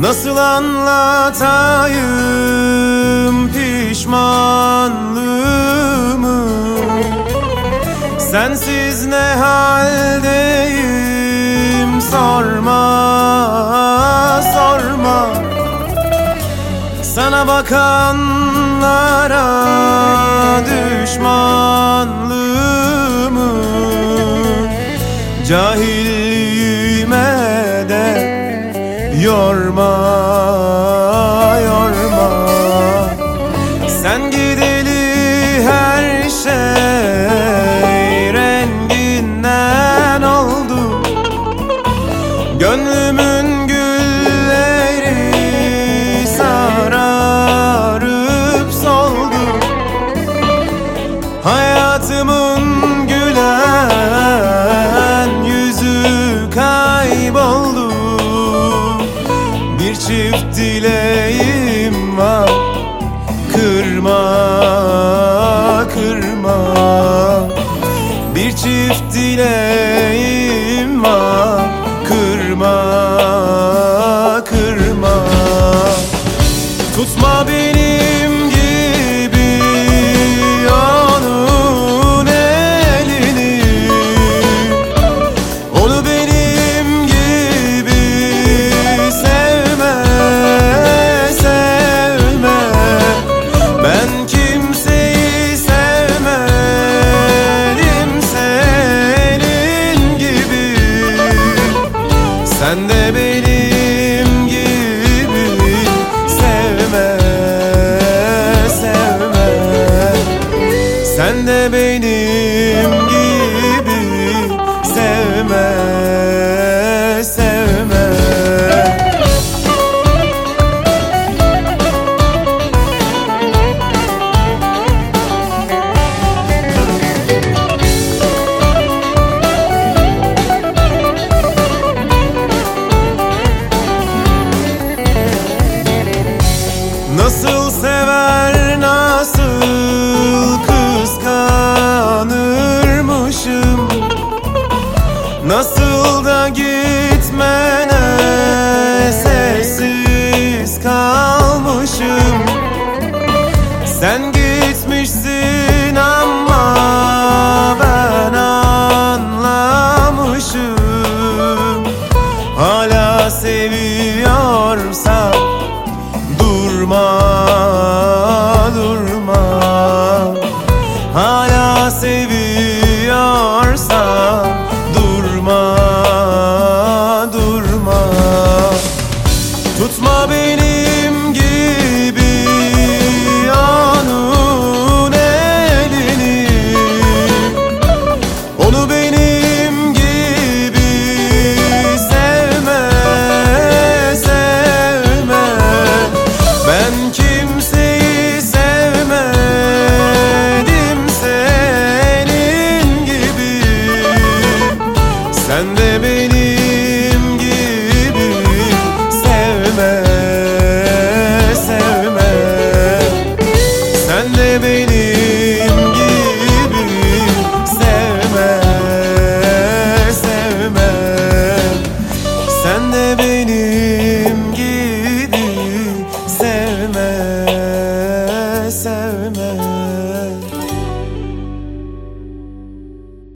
Nasıl anlatayım pişmanlığımı? Sensiz ne haldeyim? Sorma sorma. Sana bakanlara düşmanlığımı? Cahilliğime yorma yorma. Sen gideli her şey renginden oldu. Gönlümün gülleri sararıp soldu. Hayatımın dileğim var. Kırma, Sen de benim gibi sevme, sevme. Sen de benim Nasıl sever nasıl kıskanırmışım? Nasıl da gitmene sessiz kalmışım. Sen gitmişsin ama ben anlamışım. Hala seviyorsan mão.